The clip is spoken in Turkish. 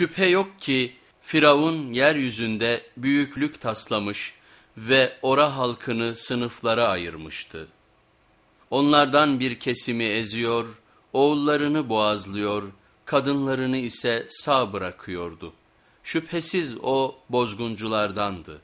Şüphe yok ki Firavun yeryüzünde büyüklük taslamış ve ora halkını sınıflara ayırmıştı. Onlardan bir kesimi eziyor, oğullarını boğazlıyor, kadınlarını ise sağ bırakıyordu. Şüphesiz o bozgunculardandı.